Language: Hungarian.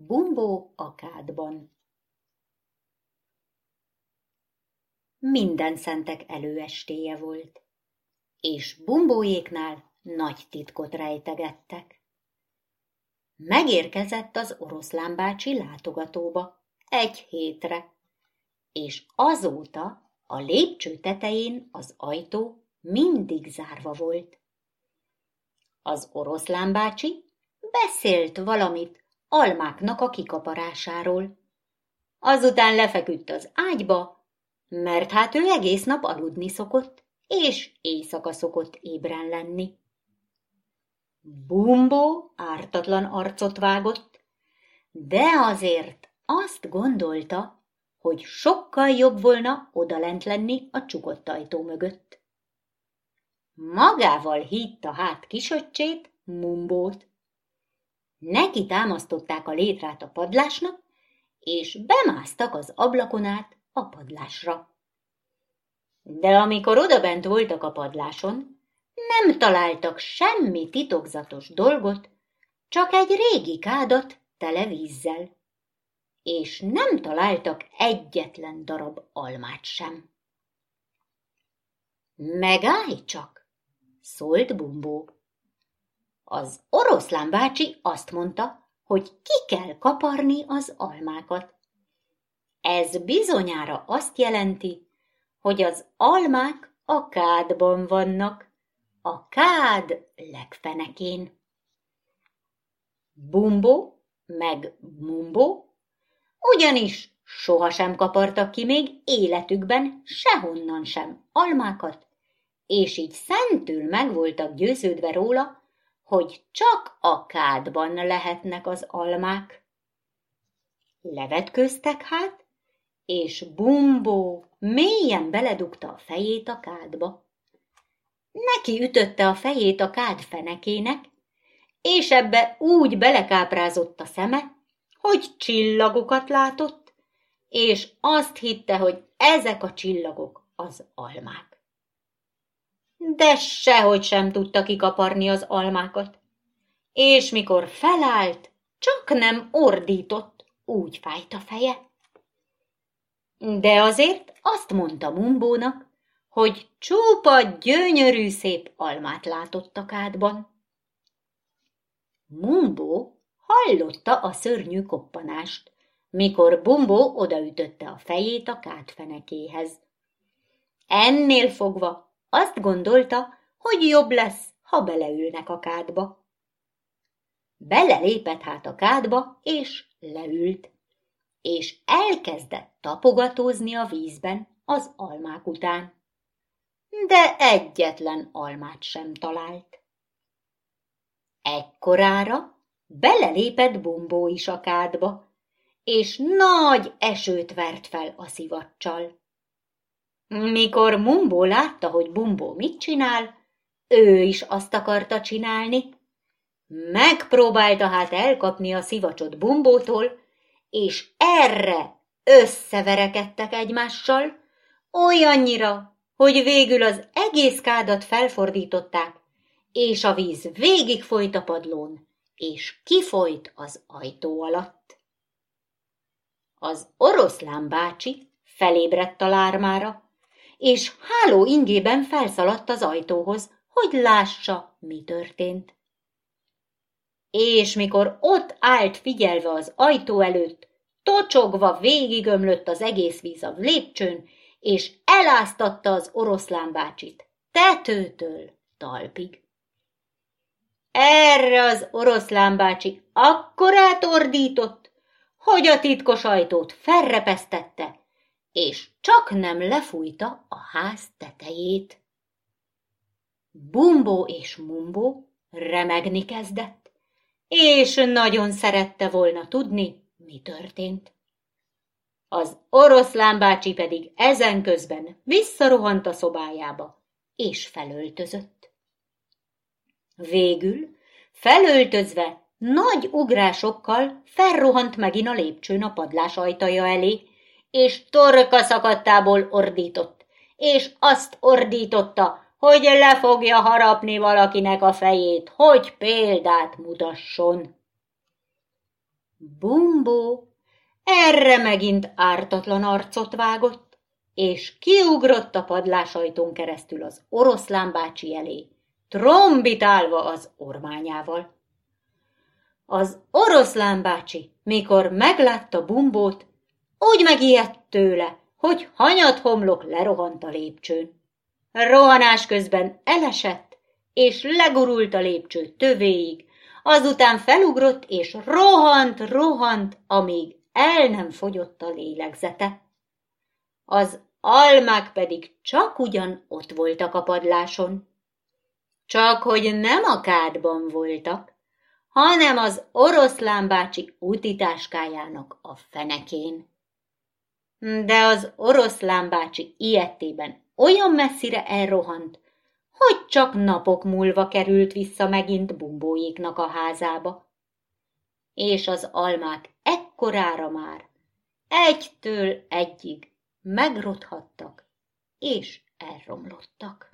Bumbó a kádban Minden szentek előestéje volt, és bumbóéknál nagy titkot rejtegettek. Megérkezett az oroszlán bácsi látogatóba egy hétre, és azóta a lépcső tetején az ajtó mindig zárva volt. Az oroszlán bácsi beszélt valamit almáknak a kikaparásáról. Azután lefeküdt az ágyba, mert hát ő egész nap aludni szokott, és éjszaka szokott ébren lenni. Bumbó ártatlan arcot vágott, de azért azt gondolta, hogy sokkal jobb volna odalent lenni a csukott ajtó mögött. Magával hítta hát kisöccsét, Mumbót. Neki támasztották a létrát a padlásnak, és bemásztak az ablakon át a padlásra. De amikor odabent voltak a padláson, nem találtak semmi titokzatos dolgot, csak egy régi kádat tele vízzel, és nem találtak egyetlen darab almát sem. Megállj csak, szólt Bumbó. Az oroszlán bácsi azt mondta, hogy ki kell kaparni az almákat. Ez bizonyára azt jelenti, hogy az almák a kádban vannak, a kád legfenekén. Bumbo meg Mumbo ugyanis sohasem kapartak ki még életükben sehonnan sem almákat, és így szentül meg voltak győződve róla, hogy csak a kádban lehetnek az almák. Levetköztek hát, és Bumbó mélyen beledugta a fejét a kádba. Neki ütötte a fejét a kád fenekének, és ebbe úgy belekáprázott a szeme, hogy csillagokat látott, és azt hitte, hogy ezek a csillagok az almák. De sehogy sem tudta kikaparni az almákat, és mikor felállt, csak nem ordított, úgy fájt a feje. De azért azt mondta Mumbónak, hogy csupa gyönyörű szép almát látott a kádban. Mumbó hallotta a szörnyű koppanást, mikor Bumbó odaütötte a fejét a kádfenekéhez. Ennél fogva azt gondolta, hogy jobb lesz, ha beleülnek a kádba. Belelépett hát a kádba, és leült és elkezdett tapogatózni a vízben az almák után. De egyetlen almát sem talált. Ekkorára belelépett Bombó is a kádba, és nagy esőt vert fel a szivacsal. Mikor Mumbó látta, hogy Bumbó mit csinál, ő is azt akarta csinálni. Megpróbálta hát elkapni a szivacsot Bumbótól, és erre összeverekedtek egymással, olyannyira, hogy végül az egész kádat felfordították, és a víz végig folyt a padlón, és kifolyt az ajtó alatt. Az oroszlán bácsi felébredt a lármára, és háló ingében felszaladt az ajtóhoz, hogy lássa, mi történt és mikor ott állt figyelve az ajtó előtt, tocsogva végigömlött az egész víz a lépcsőn, és eláztatta az oroszlán bácsit, tetőtől talpig. Erre az oroszlán bácsi akkorát ordított, hogy a titkos ajtót felrepesztette, és csak nem lefújta a ház tetejét. Bumbó és Mumbó remegni kezdett és nagyon szerette volna tudni, mi történt. Az oroszlán bácsi pedig ezen közben visszarohant a szobájába, és felöltözött. Végül, felöltözve, nagy ugrásokkal felrohant megint a lépcsőn a padlás ajtaja elé, és torka szakadtából ordított, és azt ordította, hogy le fogja harapni valakinek a fejét, hogy példát mutasson. Bumbó erre megint ártatlan arcot vágott, és kiugrott a padlásajtón keresztül az oroszlán bácsi elé, trombitálva az ormányával. Az oroszlán bácsi, mikor meglátta Bumbót, úgy megijedt tőle, hogy hanyat homlok lerohant a lépcsőn. Rohanás közben elesett, és legurult a lépcső tövéig, azután felugrott, és rohant, rohant, amíg el nem fogyott a lélegzete. Az almák pedig csak ugyan ott voltak a padláson. Csak hogy nem a kádban voltak, hanem az oroszlán bácsi útitáskájának a fenekén. De az oroszlán bácsi ilyettében olyan messzire elrohant, hogy csak napok múlva került vissza megint bumbóéknak a házába. És az almák ekkorára már egytől egyig megrothattak és elromlottak.